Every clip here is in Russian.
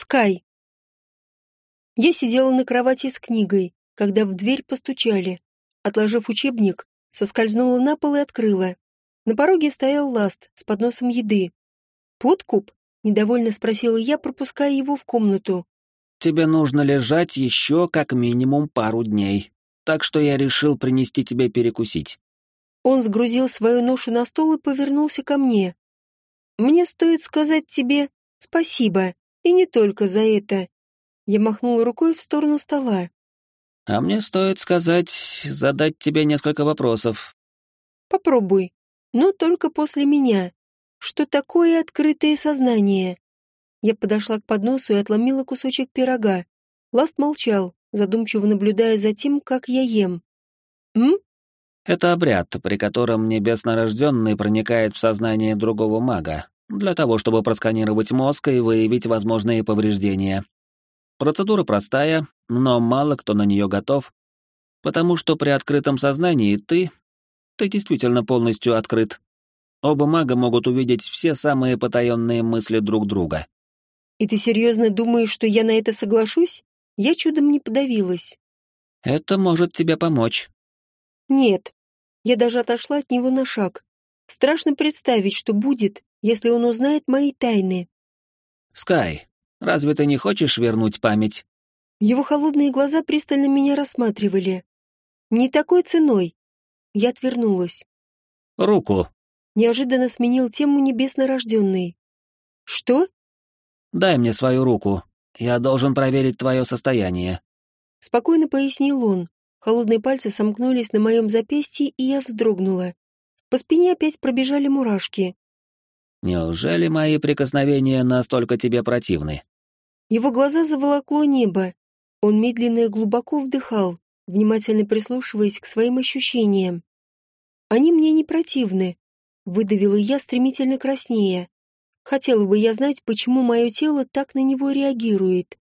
Скай. Я сидела на кровати с книгой, когда в дверь постучали. Отложив учебник, соскользнула на пол и открыла. На пороге стоял Ласт с подносом еды. «Подкуп?» — недовольно спросила я, пропуская его в комнату. «Тебе нужно лежать еще как минимум пару дней, так что я решил принести тебе перекусить». Он сгрузил свою ношу на стол и повернулся ко мне. «Мне стоит сказать тебе спасибо, и не только за это». Я махнула рукой в сторону стола. «А мне стоит сказать, задать тебе несколько вопросов». «Попробуй, но только после меня. Что такое открытое сознание?» Я подошла к подносу и отломила кусочек пирога. Ласт молчал, задумчиво наблюдая за тем, как я ем. «М?» Это обряд, при котором небеснорожденный проникает в сознание другого мага, для того, чтобы просканировать мозг и выявить возможные повреждения. Процедура простая, но мало кто на нее готов, потому что при открытом сознании ты... ты действительно полностью открыт. Оба мага могут увидеть все самые потаенные мысли друг друга. «И ты серьезно думаешь, что я на это соглашусь? Я чудом не подавилась». «Это может тебе помочь». «Нет, я даже отошла от него на шаг. Страшно представить, что будет, если он узнает мои тайны. «Скай, разве ты не хочешь вернуть память?» Его холодные глаза пристально меня рассматривали. «Не такой ценой». Я отвернулась. «Руку». Неожиданно сменил тему небеснорожденный. «Что?» «Дай мне свою руку. Я должен проверить твое состояние». Спокойно пояснил он. Холодные пальцы сомкнулись на моем запястье, и я вздрогнула. По спине опять пробежали мурашки. «Неужели мои прикосновения настолько тебе противны?» Его глаза заволокло небо. Он медленно и глубоко вдыхал, внимательно прислушиваясь к своим ощущениям. «Они мне не противны», — выдавила я стремительно краснее. Хотела бы я знать, почему мое тело так на него реагирует.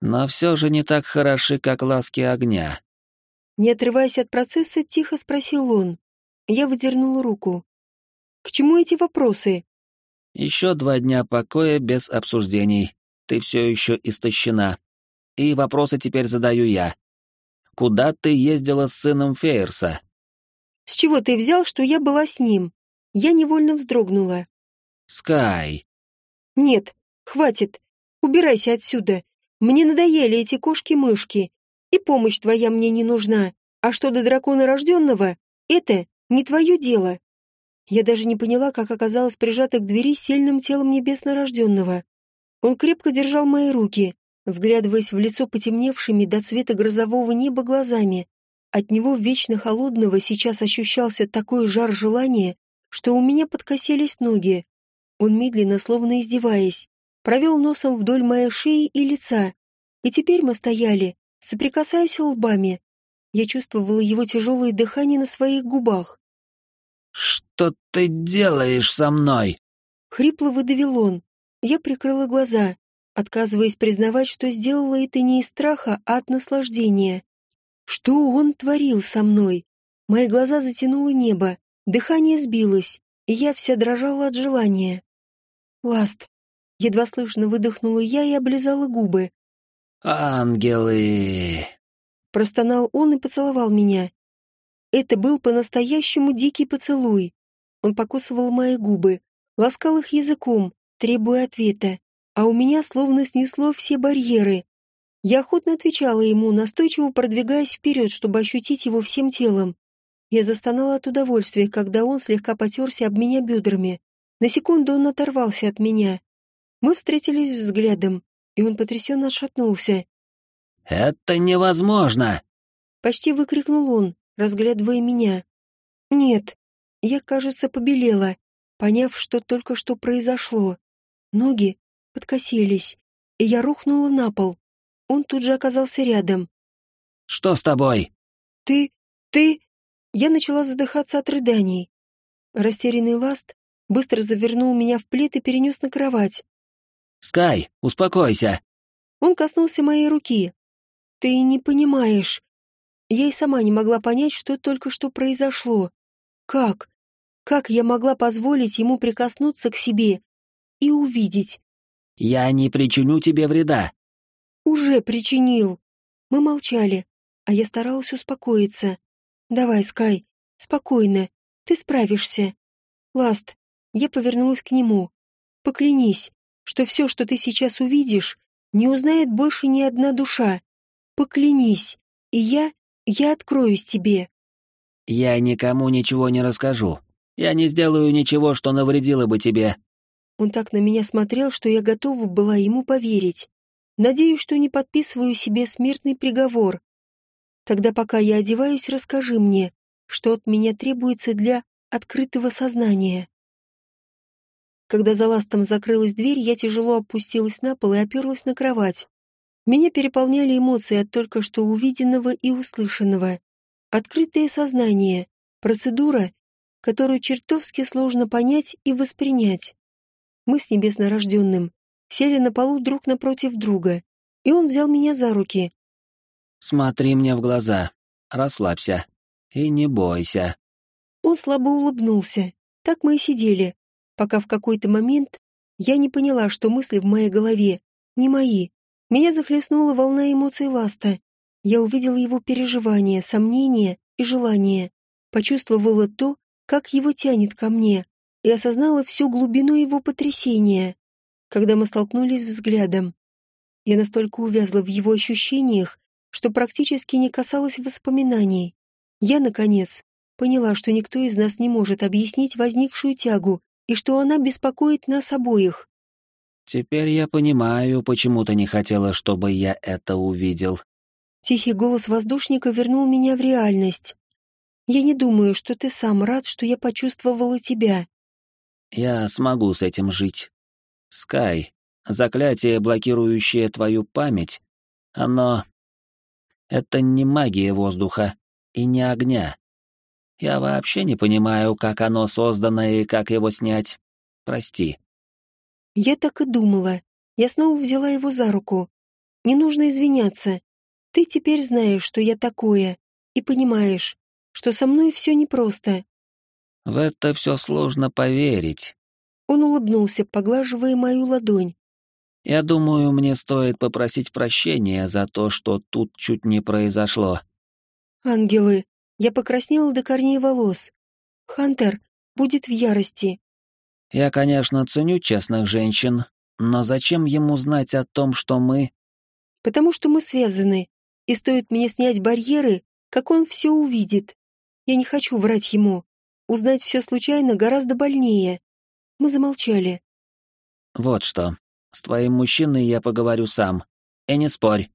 «Но все же не так хороши, как ласки огня», не отрываясь от процесса, тихо спросил он. Я выдернула руку. «К чему эти вопросы?» «Еще два дня покоя без обсуждений. Ты все еще истощена. И вопросы теперь задаю я. Куда ты ездила с сыном Фейерса?» «С чего ты взял, что я была с ним?» Я невольно вздрогнула. «Скай!» «Нет, хватит. Убирайся отсюда. Мне надоели эти кошки-мышки. И помощь твоя мне не нужна. А что до дракона рожденного, это не твое дело. Я даже не поняла, как оказалась прижата к двери сильным телом небесно-рожденного. Он крепко держал мои руки, вглядываясь в лицо потемневшими до цвета грозового неба глазами. От него вечно холодного сейчас ощущался такой жар желания, что у меня подкосились ноги. Он медленно, словно издеваясь, провел носом вдоль моей шеи и лица. И теперь мы стояли, соприкасаясь лбами. Я чувствовала его тяжелое дыхание на своих губах. «Что ты делаешь со мной?» Хрипло выдавил он. Я прикрыла глаза, отказываясь признавать, что сделала это не из страха, а от наслаждения. Что он творил со мной? Мои глаза затянуло небо, дыхание сбилось, и я вся дрожала от желания. «Ласт!» Едва слышно выдохнула я и облизала губы. «Ангелы!» Простонал он и поцеловал меня. Это был по-настоящему дикий поцелуй. Он покусывал мои губы, ласкал их языком, требуя ответа, а у меня словно снесло все барьеры. Я охотно отвечала ему, настойчиво продвигаясь вперед, чтобы ощутить его всем телом. Я застонала от удовольствия, когда он слегка потерся об меня бедрами. На секунду он оторвался от меня. Мы встретились взглядом, и он потрясенно отшатнулся. «Это невозможно!» Почти выкрикнул он, разглядывая меня. «Нет». Я, кажется, побелела, поняв, что только что произошло. Ноги подкосились, и я рухнула на пол. Он тут же оказался рядом. «Что с тобой?» «Ты... ты...» Я начала задыхаться от рыданий. Растерянный ласт быстро завернул меня в плед и перенес на кровать. «Скай, успокойся!» Он коснулся моей руки. «Ты не понимаешь. Я и сама не могла понять, что только что произошло. Как? Как я могла позволить ему прикоснуться к себе и увидеть? Я не причиню тебе вреда. Уже причинил. Мы молчали, а я старалась успокоиться. Давай, Скай, спокойно, ты справишься. Ласт, я повернулась к нему. Поклянись, что все, что ты сейчас увидишь, не узнает больше ни одна душа. Поклянись, и я, я откроюсь тебе. Я никому ничего не расскажу. Я не сделаю ничего, что навредило бы тебе. Он так на меня смотрел, что я готова была ему поверить. Надеюсь, что не подписываю себе смертный приговор. Тогда пока я одеваюсь, расскажи мне, что от меня требуется для открытого сознания. Когда за ластом закрылась дверь, я тяжело опустилась на пол и оперлась на кровать. Меня переполняли эмоции от только что увиденного и услышанного. Открытое сознание, процедура, которую чертовски сложно понять и воспринять. Мы с небеснорожденным сели на полу друг напротив друга, и он взял меня за руки. «Смотри мне в глаза, расслабься и не бойся». Он слабо улыбнулся. Так мы и сидели, пока в какой-то момент я не поняла, что мысли в моей голове не мои. Меня захлестнула волна эмоций Ласта. Я увидела его переживания, сомнения и желания. Почувствовала то, как его тянет ко мне, и осознала всю глубину его потрясения когда мы столкнулись взглядом. Я настолько увязла в его ощущениях, что практически не касалась воспоминаний. Я, наконец, поняла, что никто из нас не может объяснить возникшую тягу и что она беспокоит нас обоих. «Теперь я понимаю, почему ты не хотела, чтобы я это увидел». Тихий голос воздушника вернул меня в реальность. «Я не думаю, что ты сам рад, что я почувствовала тебя». «Я смогу с этим жить. Скай, заклятие, блокирующее твою память, оно... Это не магия воздуха и не огня. Я вообще не понимаю, как оно создано и как его снять. Прости. Я так и думала. Я снова взяла его за руку. Не нужно извиняться. Ты теперь знаешь, что я такое, и понимаешь, что со мной все непросто. В это все сложно поверить. Он улыбнулся, поглаживая мою ладонь. «Я думаю, мне стоит попросить прощения за то, что тут чуть не произошло». «Ангелы!» Я покраснела до корней волос. «Хантер будет в ярости». «Я, конечно, ценю честных женщин, но зачем ему знать о том, что мы...» «Потому что мы связаны, и стоит мне снять барьеры, как он все увидит. Я не хочу врать ему. Узнать все случайно гораздо больнее. Мы замолчали. «Вот что. С твоим мужчиной я поговорю сам. И не спорь».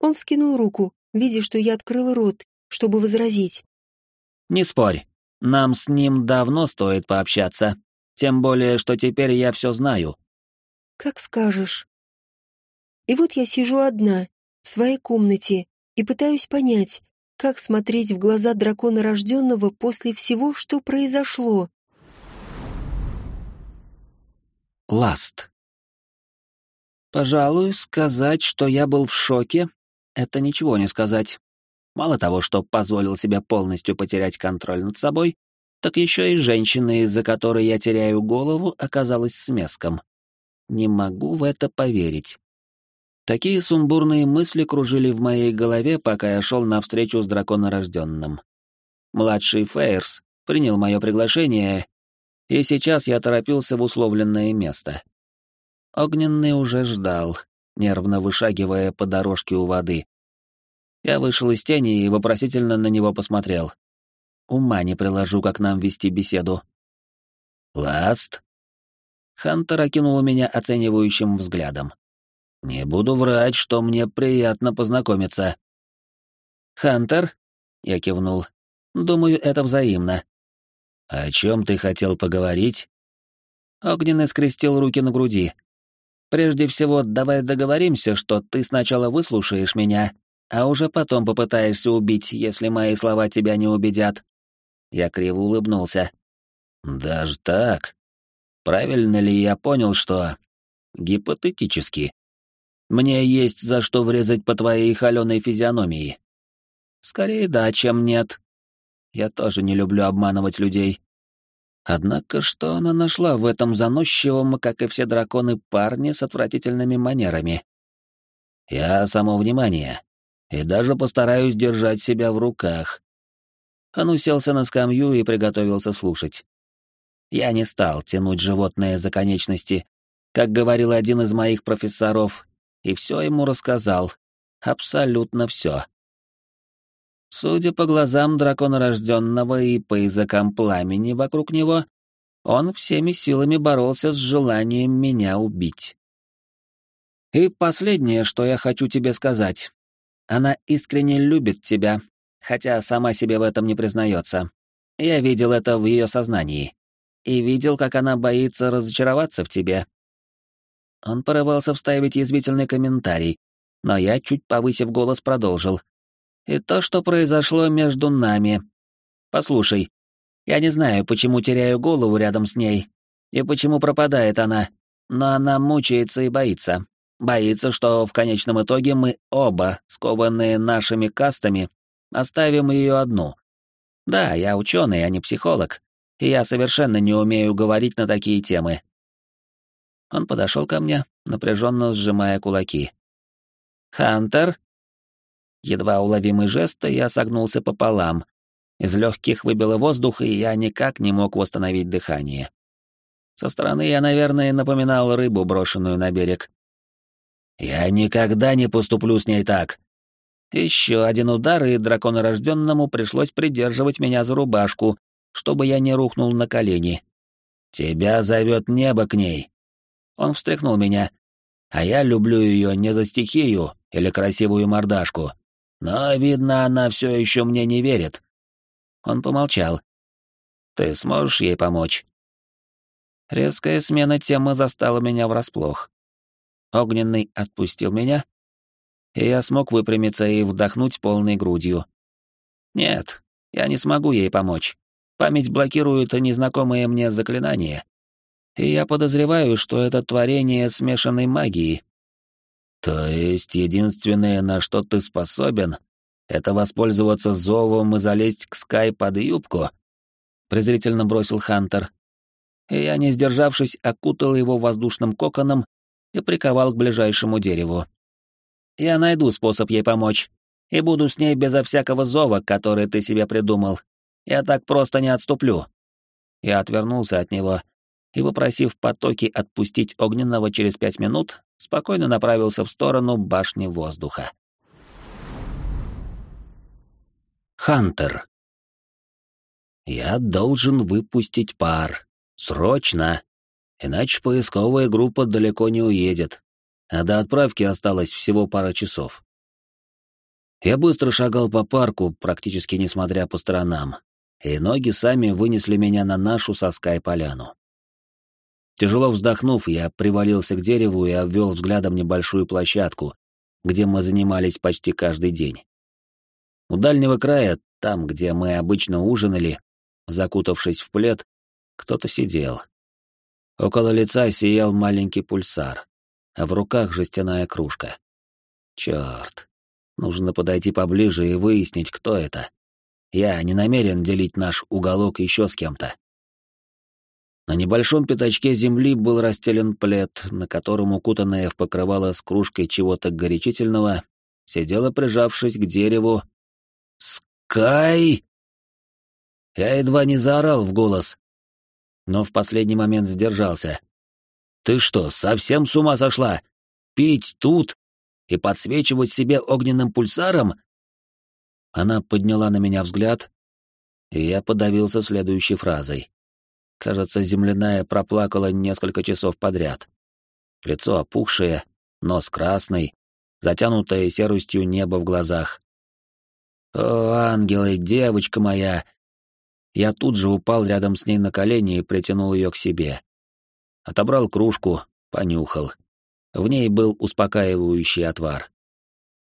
Он вскинул руку, видя, что я открыла рот, чтобы возразить. «Не спорь. Нам с ним давно стоит пообщаться. Тем более, что теперь я все знаю». «Как скажешь». И вот я сижу одна, в своей комнате, и пытаюсь понять, как смотреть в глаза дракона рожденного после всего, что произошло. Ласт. Пожалуй, сказать, что я был в шоке, это ничего не сказать. Мало того, что позволил себе полностью потерять контроль над собой, так еще и женщина, из-за которой я теряю голову, оказалась смеском. Не могу в это поверить. Такие сумбурные мысли кружили в моей голове, пока я шел навстречу с драконорожденным. Младший Фейерс принял мое приглашение и сейчас я торопился в условленное место. Огненный уже ждал, нервно вышагивая по дорожке у воды. Я вышел из тени и вопросительно на него посмотрел. Ума не приложу, как нам вести беседу. «Ласт?» Хантер окинул меня оценивающим взглядом. «Не буду врать, что мне приятно познакомиться». «Хантер?» — я кивнул. «Думаю, это взаимно. «О чем ты хотел поговорить?» Огненный скрестил руки на груди. «Прежде всего, давай договоримся, что ты сначала выслушаешь меня, а уже потом попытаешься убить, если мои слова тебя не убедят». Я криво улыбнулся. «Даже так? Правильно ли я понял, что...» «Гипотетически. Мне есть за что врезать по твоей холеной физиономии?» «Скорее да, чем нет», я тоже не люблю обманывать людей. Однако что она нашла в этом заносчивом, как и все драконы, парне с отвратительными манерами? Я само внимание, и даже постараюсь держать себя в руках. Он уселся на скамью и приготовился слушать. Я не стал тянуть животное за конечности, как говорил один из моих профессоров, и все ему рассказал. Абсолютно все. Судя по глазам дракона рожденного и по языкам пламени вокруг него, он всеми силами боролся с желанием меня убить. И последнее, что я хочу тебе сказать. Она искренне любит тебя, хотя сама себе в этом не признается. Я видел это в ее сознании. И видел, как она боится разочароваться в тебе. Он порывался вставить язвительный комментарий, но я, чуть повысив голос, продолжил и то, что произошло между нами. Послушай, я не знаю, почему теряю голову рядом с ней, и почему пропадает она, но она мучается и боится. Боится, что в конечном итоге мы оба, скованные нашими кастами, оставим ее одну. Да, я ученый, а не психолог, и я совершенно не умею говорить на такие темы. Он подошел ко мне, напряженно сжимая кулаки. «Хантер?» Едва уловимый жест, я согнулся пополам. Из легких выбило воздух, и я никак не мог восстановить дыхание. Со стороны я, наверное, напоминал рыбу, брошенную на берег. «Я никогда не поступлю с ней так!» Еще один удар, и драконорожденному пришлось придерживать меня за рубашку, чтобы я не рухнул на колени. «Тебя зовет небо к ней!» Он встряхнул меня, а я люблю ее не за стихию или красивую мордашку, но, видно, она все еще мне не верит. Он помолчал. Ты сможешь ей помочь? Резкая смена темы застала меня врасплох. Огненный отпустил меня, и я смог выпрямиться и вдохнуть полной грудью. Нет, я не смогу ей помочь. Память блокирует незнакомые мне заклинания. И я подозреваю, что это творение смешанной магии, то есть единственное, на что ты способен, это воспользоваться зовом и залезть к Скай под юбку? Презрительно бросил Хантер. И я, не сдержавшись, окутал его воздушным коконом и приковал к ближайшему дереву. Я найду способ ей помочь, и буду с ней безо всякого зова, который ты себе придумал. Я так просто не отступлю. Я отвернулся от него и, попросив потоки отпустить огненного через пять минут, спокойно направился в сторону башни воздуха. Хантер. Я должен выпустить пар. Срочно. Иначе поисковая группа далеко не уедет. А до отправки осталось всего пара часов. Я быстро шагал по парку, практически не смотря по сторонам, и ноги сами вынесли меня на нашу со Скай-поляну. Тяжело вздохнув, я привалился к дереву и обвел взглядом небольшую площадку, где мы занимались почти каждый день. У дальнего края, там, где мы обычно ужинали, закутавшись в плед, кто-то сидел. Около лица сиял маленький пульсар, а в руках жестяная кружка. Черт, нужно подойти поближе и выяснить, кто это. Я не намерен делить наш уголок еще с кем-то. На небольшом пятачке земли был расстелен плед, на котором укутанная в покрывало с кружкой чего-то горячительного сидела, прижавшись к дереву. «Скай!» Я едва не заорал в голос, но в последний момент сдержался. «Ты что, совсем с ума сошла? Пить тут и подсвечивать себе огненным пульсаром?» Она подняла на меня взгляд, и я подавился следующей фразой. Кажется, земляная проплакала несколько часов подряд. Лицо опухшее, нос красный, затянутое серостью небо в глазах. «О, ангелы, девочка моя!» Я тут же упал рядом с ней на колени и притянул ее к себе. Отобрал кружку, понюхал. В ней был успокаивающий отвар.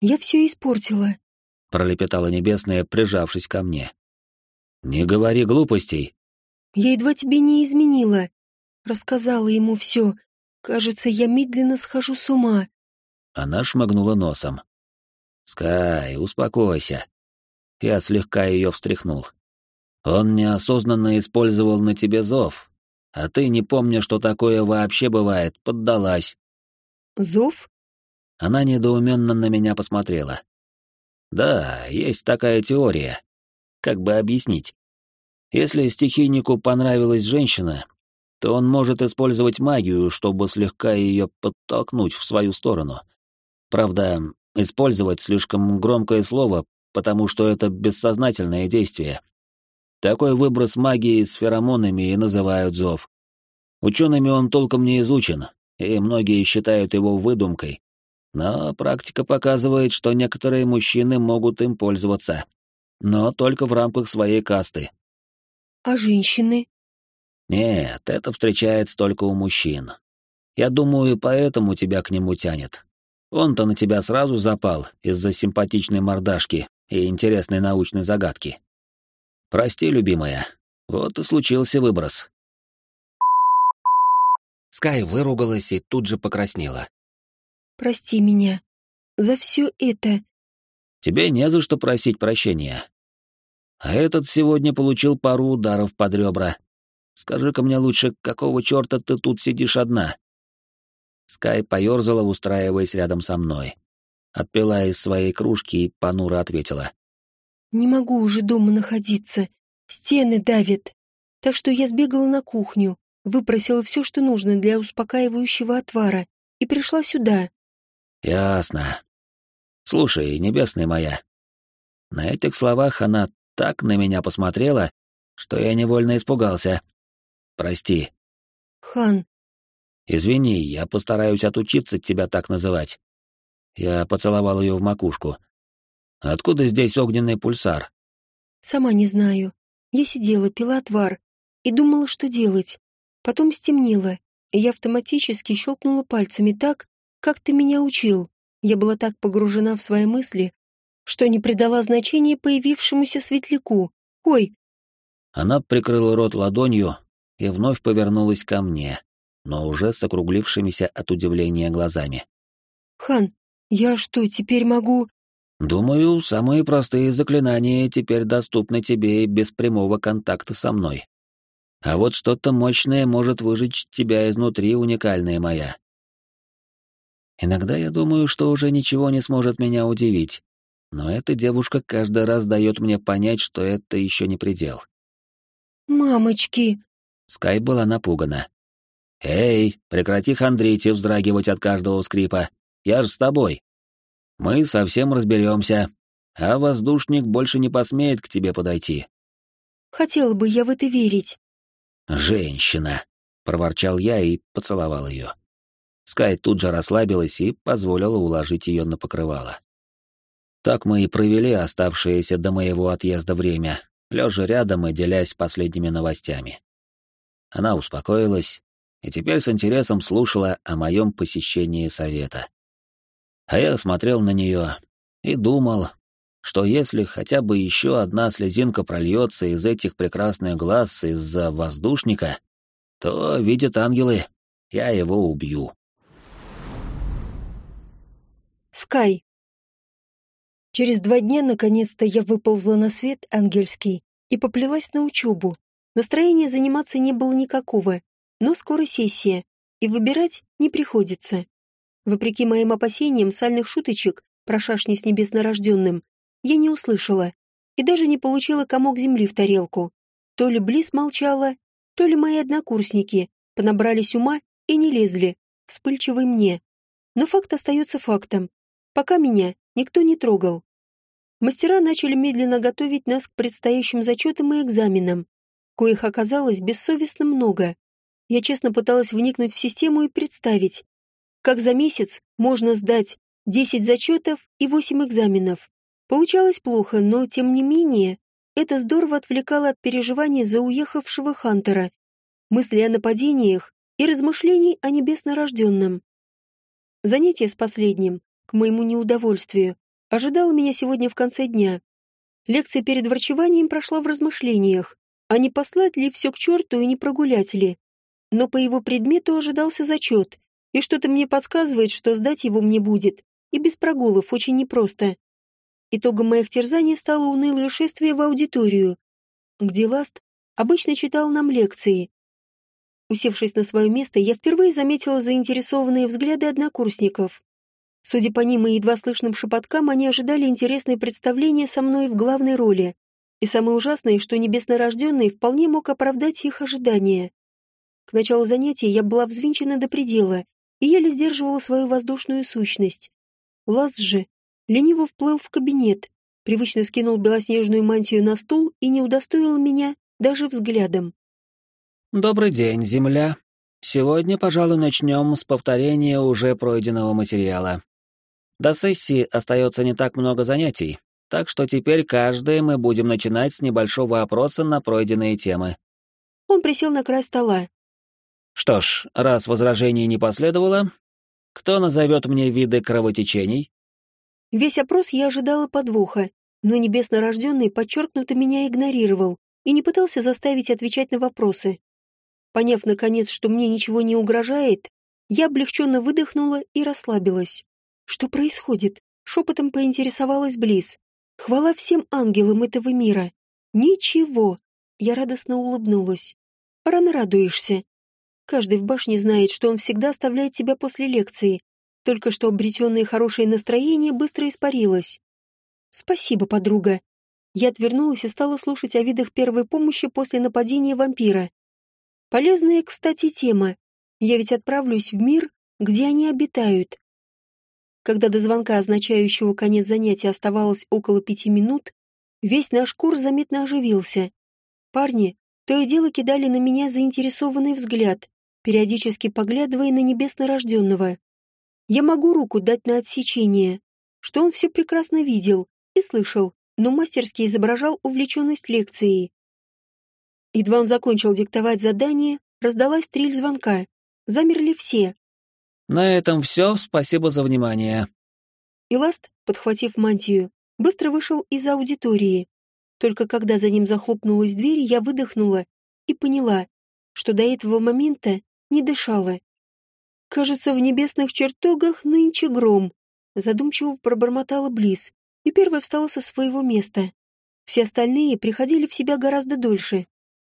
«Я все испортила», — пролепетала небесная, прижавшись ко мне. «Не говори глупостей», я едва тебе не изменила. Рассказала ему все. Кажется, я медленно схожу с ума. Она шмыгнула носом. «Скай, успокойся». Я слегка ее встряхнул. Он неосознанно использовал на тебе зов, а ты, не помня, что такое вообще бывает, поддалась. Зов? Она недоуменно на меня посмотрела. Да, есть такая теория. Как бы объяснить? Если стихийнику понравилась женщина, то он может использовать магию, чтобы слегка ее подтолкнуть в свою сторону. Правда, использовать слишком громкое слово, потому что это бессознательное действие. Такой выброс магии с феромонами и называют зов. Учеными он толком не изучен, и многие считают его выдумкой. Но практика показывает, что некоторые мужчины могут им пользоваться. Но только в рамках своей касты. А женщины? Нет, это встречается только у мужчин. Я думаю, поэтому тебя к нему тянет. Он-то на тебя сразу запал из-за симпатичной мордашки и интересной научной загадки. Прости, любимая, вот и случился выброс. Скай выругалась и тут же покраснела. Прости меня. За все это. Тебе не за что просить прощения. А этот сегодня получил пару ударов под ребра. Скажи-ка мне лучше, какого черта ты тут сидишь одна?» Скай поерзала, устраиваясь рядом со мной. Отпила из своей кружки и понуро ответила. «Не могу уже дома находиться. Стены давят. Так что я сбегала на кухню, выпросила все, что нужно для успокаивающего отвара, и пришла сюда». «Ясно. Слушай, небесная моя». На этих словах она так на меня посмотрела, что я невольно испугался. Прости. Хан. Извини, я постараюсь отучиться тебя так называть. Я поцеловал ее в макушку. Откуда здесь огненный пульсар? Сама не знаю. Я сидела, пила отвар и думала, что делать. Потом стемнело, и я автоматически щелкнула пальцами так, как ты меня учил. Я была так погружена в свои мысли, что не придала значения появившемуся светляку. Ой! Она прикрыла рот ладонью, и вновь повернулась ко мне, но уже с округлившимися от удивления глазами. «Хан, я что, теперь могу...» «Думаю, самые простые заклинания теперь доступны тебе и без прямого контакта со мной. А вот что-то мощное может выжечь тебя изнутри, уникальная моя. Иногда я думаю, что уже ничего не сможет меня удивить, но эта девушка каждый раз дает мне понять, что это еще не предел. «Мамочки!» Скай была напугана. «Эй, прекрати хандрить и вздрагивать от каждого скрипа. Я же с тобой. Мы совсем разберемся, а воздушник больше не посмеет к тебе подойти». «Хотела бы я в это верить». «Женщина!» — проворчал я и поцеловал ее. Скай тут же расслабилась и позволила уложить ее на покрывало. Так мы и провели оставшееся до моего отъезда время, лежа рядом и делясь последними новостями. Она успокоилась и теперь с интересом слушала о моем посещении совета. А я смотрел на нее и думал, что если хотя бы еще одна слезинка прольется из этих прекрасных глаз из-за воздушника, то, видят ангелы, я его убью. Скай. Через два дня, наконец-то, я выползла на свет ангельский и поплелась на учебу, Настроения заниматься не было никакого, но скоро сессия, и выбирать не приходится. Вопреки моим опасениям сальных шуточек про шашни с небеснорожденным я не услышала и даже не получила комок земли в тарелку. То ли Близ молчала, то ли мои однокурсники понабрались ума и не лезли, вспыльчивый мне. Но факт остается фактом. Пока меня никто не трогал. Мастера начали медленно готовить нас к предстоящим зачетам и экзаменам коих оказалось бессовестно много. Я честно пыталась вникнуть в систему и представить, как за месяц можно сдать 10 зачетов и 8 экзаменов. Получалось плохо, но, тем не менее, это здорово отвлекало от переживаний за уехавшего Хантера, мысли о нападениях и размышлений о небеснорожденном. Занятие с последним, к моему неудовольствию, ожидало меня сегодня в конце дня. Лекция перед врачеванием прошла в размышлениях, а не послать ли все к черту и не прогулять ли. Но по его предмету ожидался зачет, и что-то мне подсказывает, что сдать его мне будет, и без прогулов очень непросто. Итогом моих терзаний стало унылое шествие в аудиторию. где Ласт обычно читал нам лекции. Усевшись на свое место, я впервые заметила заинтересованные взгляды однокурсников. Судя по ним и едва слышным шепоткам, они ожидали интересное представление со мной в главной роли. И самое ужасное, что небеснорожденный вполне мог оправдать их ожидания. К началу занятия я была взвинчена до предела и еле сдерживала свою воздушную сущность. Лаз же лениво вплыл в кабинет, привычно скинул белоснежную мантию на стул и не удостоил меня даже взглядом. «Добрый день, Земля. Сегодня, пожалуй, начнем с повторения уже пройденного материала. До сессии остается не так много занятий, так что теперь каждое мы будем начинать с небольшого опроса на пройденные темы. Он присел на край стола. Что ж, раз возражений не последовало, кто назовет мне виды кровотечений? Весь опрос я ожидала подвоха, но небесно рожденный подчеркнуто меня игнорировал и не пытался заставить отвечать на вопросы. Поняв, наконец, что мне ничего не угрожает, я облегченно выдохнула и расслабилась. Что происходит? Шепотом поинтересовалась Близ. Хвала всем ангелам этого мира. Ничего. Я радостно улыбнулась. Рано радуешься. Каждый в башне знает, что он всегда оставляет тебя после лекции. Только что обретенное хорошее настроение быстро испарилось. Спасибо, подруга. Я отвернулась и стала слушать о видах первой помощи после нападения вампира. Полезная, кстати, тема. Я ведь отправлюсь в мир, где они обитают. Когда до звонка, означающего конец занятия, оставалось около пяти минут, весь наш курс заметно оживился. Парни то и дело кидали на меня заинтересованный взгляд, периодически поглядывая на небесно рожденного. Я могу руку дать на отсечение, что он все прекрасно видел и слышал, но мастерски изображал увлеченность лекцией. Едва он закончил диктовать задание, раздалась трель звонка. Замерли все, на этом все, спасибо за внимание. Иласт, подхватив мантию, быстро вышел из аудитории. Только когда за ним захлопнулась дверь, я выдохнула и поняла, что до этого момента не дышала. «Кажется, в небесных чертогах нынче гром», задумчиво пробормотала Близ и первая встала со своего места. Все остальные приходили в себя гораздо дольше.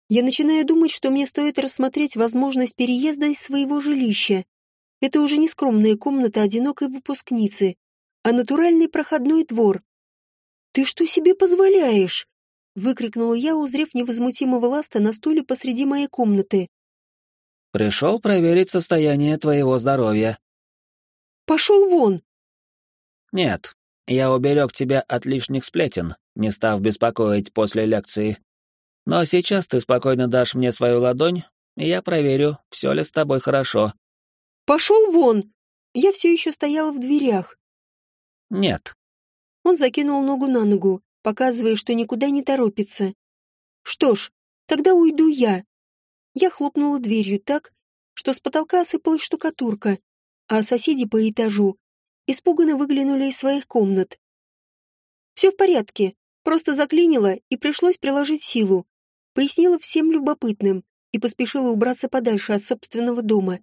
Я начинаю думать, что мне стоит рассмотреть возможность переезда из своего жилища это уже не скромная комната одинокой выпускницы, а натуральный проходной двор. «Ты что себе позволяешь?» — выкрикнула я, узрев невозмутимого ласта на стуле посреди моей комнаты. «Пришел проверить состояние твоего здоровья». «Пошел вон!» «Нет, я уберег тебя от лишних сплетен, не став беспокоить после лекции. Но сейчас ты спокойно дашь мне свою ладонь, и я проверю, все ли с тобой хорошо. Пошел вон! Я все еще стояла в дверях. Нет. Он закинул ногу на ногу, показывая, что никуда не торопится. Что ж, тогда уйду я. Я хлопнула дверью так, что с потолка осыпалась штукатурка, а соседи по этажу испуганно выглянули из своих комнат. Все в порядке, просто заклинило и пришлось приложить силу. Пояснила всем любопытным и поспешила убраться подальше от собственного дома.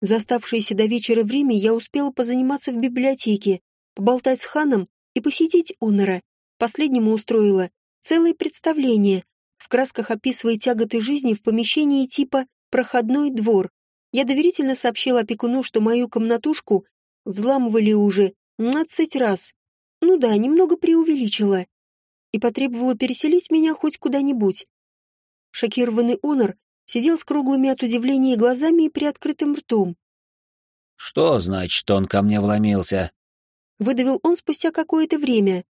За оставшееся до вечера время я успела позаниматься в библиотеке, поболтать с ханом и посетить Онора. Последнему устроила целое представление, в красках описывая тяготы жизни в помещении типа «проходной двор». Я доверительно сообщила опекуну, что мою комнатушку взламывали уже 15 раз. Ну да, немного преувеличила. И потребовала переселить меня хоть куда-нибудь. Шокированный Онор сидел с круглыми от удивления глазами и приоткрытым ртом. «Что значит, он ко мне вломился?» Выдавил он спустя какое-то время.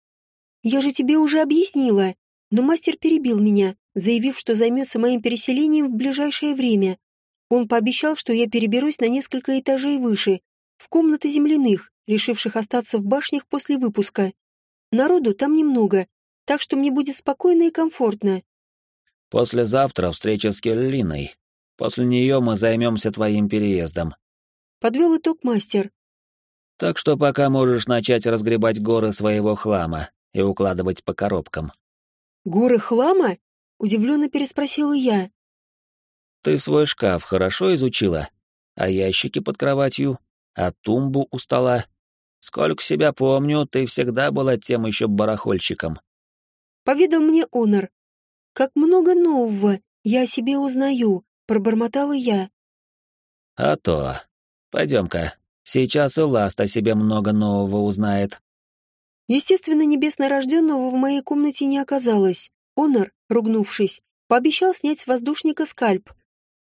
«Я же тебе уже объяснила». Но мастер перебил меня, заявив, что займется моим переселением в ближайшее время. Он пообещал, что я переберусь на несколько этажей выше, в комнаты земляных, решивших остаться в башнях после выпуска. Народу там немного, так что мне будет спокойно и комфортно. Послезавтра встреча с Келлиной. После нее мы займемся твоим переездом. Подвел итог мастер. Так что пока можешь начать разгребать горы своего хлама и укладывать по коробкам. Горы хлама? Удивленно переспросила я. Ты свой шкаф хорошо изучила? А ящики под кроватью? А тумбу у стола? Сколько себя помню, ты всегда была тем еще барахольщиком. Поведал мне Онор, как много нового я о себе узнаю», — пробормотала я. «А то. Пойдем-ка. Сейчас и Ласт о себе много нового узнает». Естественно, небеснорожденного в моей комнате не оказалось. Онор, ругнувшись, пообещал снять с воздушника скальп.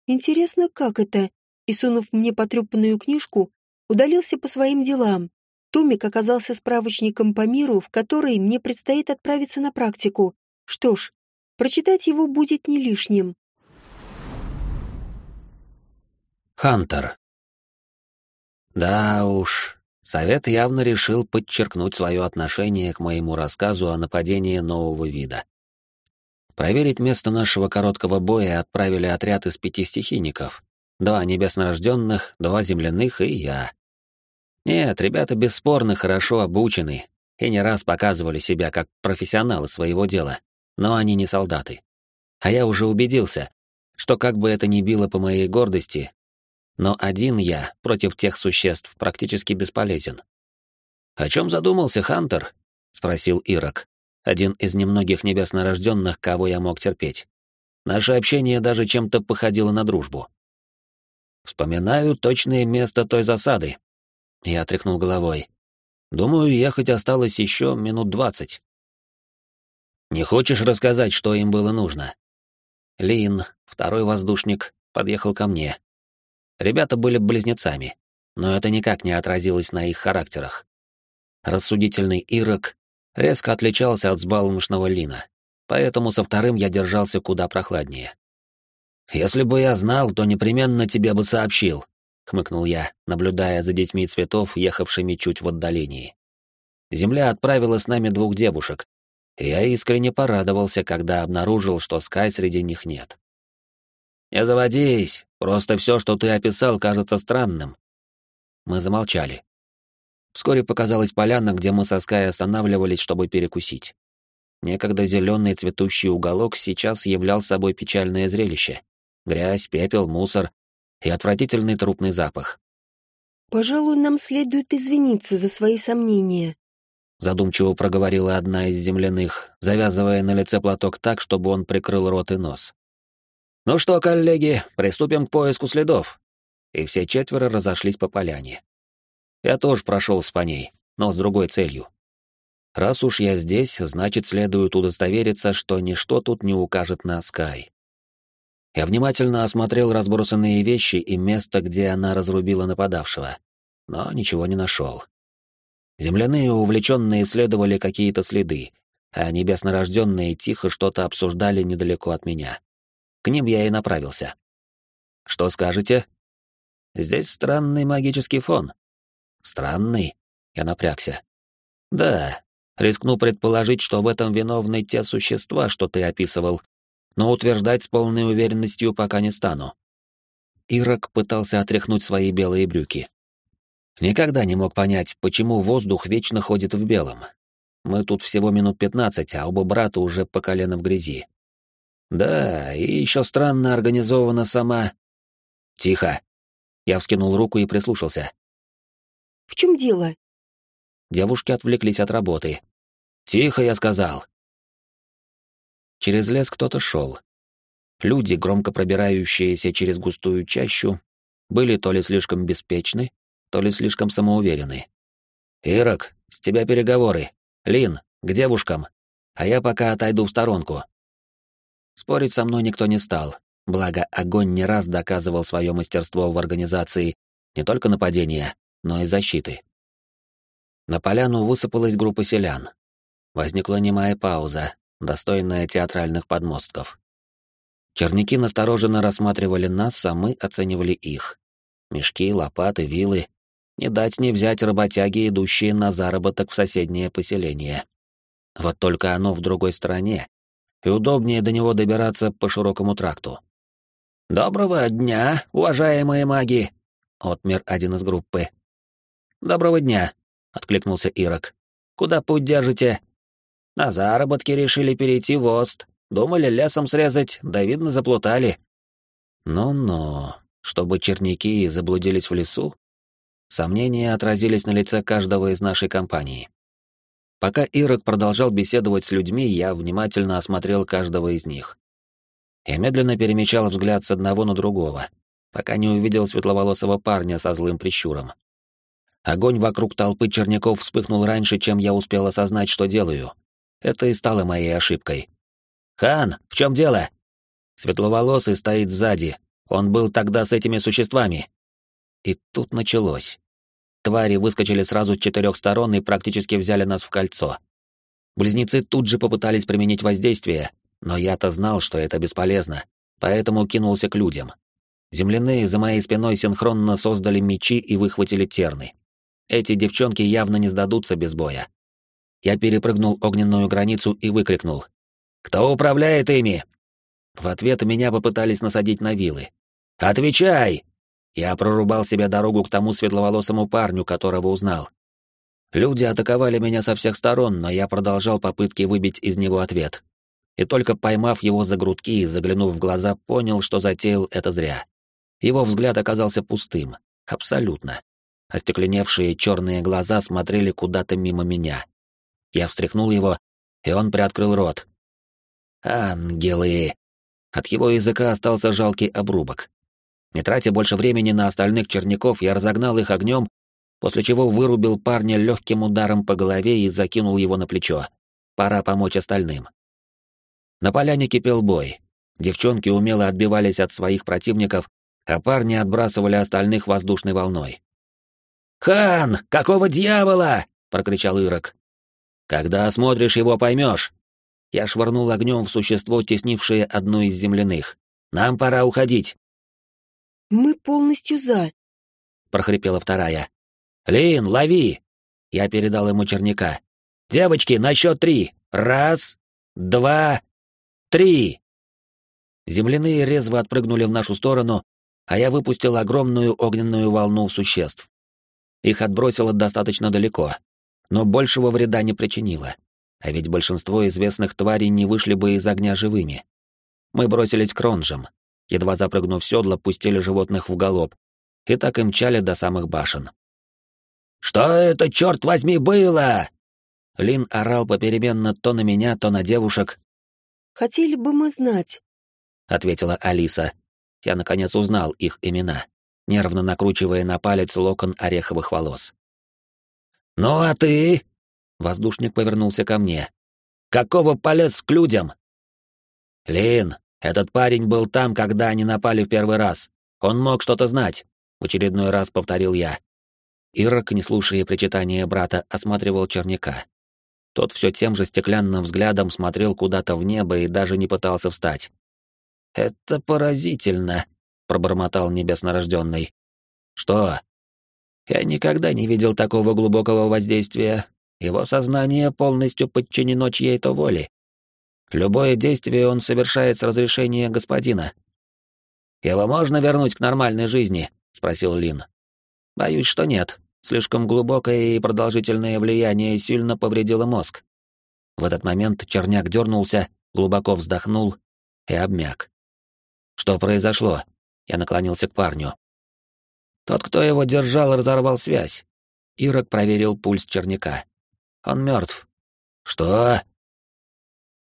Интересно, как это? И, сунув мне потрепанную книжку, удалился по своим делам. Томик оказался справочником по миру, в который мне предстоит отправиться на практику. Что ж, прочитать его будет не лишним. Хантер. Да уж, Совет явно решил подчеркнуть свое отношение к моему рассказу о нападении нового вида. Проверить место нашего короткого боя отправили отряд из пяти стихийников. Два небеснорожденных, два земляных и я. Нет, ребята бесспорно хорошо обучены и не раз показывали себя как профессионалы своего дела, но они не солдаты. А я уже убедился, что как бы это ни било по моей гордости, но один я против тех существ практически бесполезен. «О чем задумался Хантер?» — спросил Ирок, один из немногих небеснорожденных, кого я мог терпеть. Наше общение даже чем-то походило на дружбу. Вспоминаю точное место той засады. Я тряхнул головой. Думаю, ехать осталось еще минут двадцать. Не хочешь рассказать, что им было нужно? Лин, второй воздушник, подъехал ко мне. Ребята были близнецами, но это никак не отразилось на их характерах. Рассудительный Ирок резко отличался от взбалмошного Лина, поэтому со вторым я держался куда прохладнее. «Если бы я знал, то непременно тебе бы сообщил», — хмыкнул я, наблюдая за детьми цветов, ехавшими чуть в отдалении. Земля отправила с нами двух девушек, и я искренне порадовался, когда обнаружил, что Скай среди них нет. «Не заводись, просто все, что ты описал, кажется странным». Мы замолчали. Вскоре показалась поляна, где мы со Скай останавливались, чтобы перекусить. Некогда зеленый цветущий уголок сейчас являл собой печальное зрелище. Грязь, пепел, мусор и отвратительный трупный запах. «Пожалуй, нам следует извиниться за свои сомнения», задумчиво проговорила одна из земляных, завязывая на лице платок так, чтобы он прикрыл рот и нос. «Ну что, коллеги, приступим к поиску следов». И все четверо разошлись по поляне. Я тоже прошел по ней, но с другой целью. Раз уж я здесь, значит, следует удостовериться, что ничто тут не укажет на Скай. Я внимательно осмотрел разбросанные вещи и место, где она разрубила нападавшего, но ничего не нашел. Земляные увлеченные исследовали какие-то следы, а небеснорожденные тихо что-то обсуждали недалеко от меня. К ним я и направился. Что скажете? Здесь странный магический фон. Странный? Я напрягся. Да, рискну предположить, что в этом виновны те существа, что ты описывал, но утверждать с полной уверенностью пока не стану. Ирок пытался отряхнуть свои белые брюки. Никогда не мог понять, почему воздух вечно ходит в белом. Мы тут всего минут пятнадцать, а оба брата уже по колено в грязи. Да, и еще странно организована сама... Тихо. Я вскинул руку и прислушался. В чем дело? Девушки отвлеклись от работы. Тихо, я сказал. Через лес кто-то шел. Люди, громко пробирающиеся через густую чащу, были то ли слишком беспечны, то ли слишком самоуверены. «Ирок, с тебя переговоры. Лин, к девушкам. А я пока отойду в сторонку. Спорить со мной никто не стал, благо огонь не раз доказывал свое мастерство в организации не только нападения, но и защиты. На поляну высыпалась группа селян. Возникла немая пауза, достойная театральных подмостков. Черняки настороженно рассматривали нас, а мы оценивали их. Мешки, лопаты, вилы. Не дать не взять работяги, идущие на заработок в соседнее поселение. Вот только оно в другой стороне, и удобнее до него добираться по широкому тракту. «Доброго дня, уважаемые маги!» — отмер один из группы. «Доброго дня!» — откликнулся Ирок. «Куда путь держите?» «На заработки решили перейти в Ост. Думали лесом срезать, да видно заплутали». «Ну-ну, чтобы черняки заблудились в лесу?» Сомнения отразились на лице каждого из нашей компании. Пока Ирок продолжал беседовать с людьми, я внимательно осмотрел каждого из них. Я медленно перемещал взгляд с одного на другого, пока не увидел светловолосого парня со злым прищуром. Огонь вокруг толпы черняков вспыхнул раньше, чем я успел осознать, что делаю. Это и стало моей ошибкой. «Хан, в чем дело?» Светловолосый стоит сзади. Он был тогда с этими существами. И тут началось. Твари выскочили сразу с четырех сторон и практически взяли нас в кольцо. Близнецы тут же попытались применить воздействие, но я-то знал, что это бесполезно, поэтому кинулся к людям. Земляные за моей спиной синхронно создали мечи и выхватили терны. Эти девчонки явно не сдадутся без боя. Я перепрыгнул огненную границу и выкрикнул. «Кто управляет ими?» В ответ меня попытались насадить на вилы. «Отвечай!» Я прорубал себе дорогу к тому светловолосому парню, которого узнал. Люди атаковали меня со всех сторон, но я продолжал попытки выбить из него ответ. И только поймав его за грудки и заглянув в глаза, понял, что затеял это зря. Его взгляд оказался пустым. Абсолютно. Остекленевшие черные глаза смотрели куда-то мимо меня. Я встряхнул его, и он приоткрыл рот. «Ангелы!» От его языка остался жалкий обрубок. Не тратя больше времени на остальных черняков, я разогнал их огнем, после чего вырубил парня легким ударом по голове и закинул его на плечо. Пора помочь остальным. На поляне кипел бой. Девчонки умело отбивались от своих противников, а парни отбрасывали остальных воздушной волной. «Хан, какого дьявола?» — прокричал Ирок. «Когда осмотришь его, поймешь». Я швырнул огнем в существо, теснившее одну из земляных. «Нам пора уходить». «Мы полностью за», — прохрипела вторая. «Лин, лови!» Я передал ему черняка. «Девочки, на счет три! Раз, два, три!» Земляные резво отпрыгнули в нашу сторону, а я выпустил огромную огненную волну существ. Их отбросило достаточно далеко, но большего вреда не причинило. А ведь большинство известных тварей не вышли бы из огня живыми. Мы бросились к ронжам, едва запрыгнув в седло, пустили животных в галоп, и так и мчали до самых башен. «Что это, черт возьми, было?» Лин орал попеременно то на меня, то на девушек. «Хотели бы мы знать», — ответила Алиса. Я, наконец, узнал их имена, нервно накручивая на палец локон ореховых волос. «Ну а ты?» — воздушник повернулся ко мне. «Какого полез к людям?» «Лин, этот парень был там, когда они напали в первый раз. Он мог что-то знать», — в очередной раз повторил я. Ирок, не слушая причитания брата, осматривал черняка. Тот все тем же стеклянным взглядом смотрел куда-то в небо и даже не пытался встать. «Это поразительно», — пробормотал небеснорожденный. «Что?» «Я никогда не видел такого глубокого воздействия. Его сознание полностью подчинено чьей-то воле. Любое действие он совершает с разрешения господина». «Его можно вернуть к нормальной жизни?» — спросил Лин. «Боюсь, что нет. Слишком глубокое и продолжительное влияние сильно повредило мозг». В этот момент черняк дернулся, глубоко вздохнул и обмяк. «Что произошло?» Я наклонился к парню. Тот, кто его держал, разорвал связь. Ирок проверил пульс черняка. Он мертв. Что?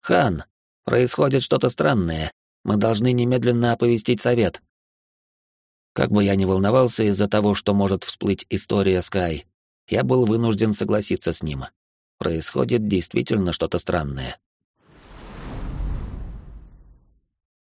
Хан, происходит что-то странное. Мы должны немедленно оповестить совет. Как бы я ни волновался из-за того, что может всплыть история Скай, я был вынужден согласиться с ним. Происходит действительно что-то странное.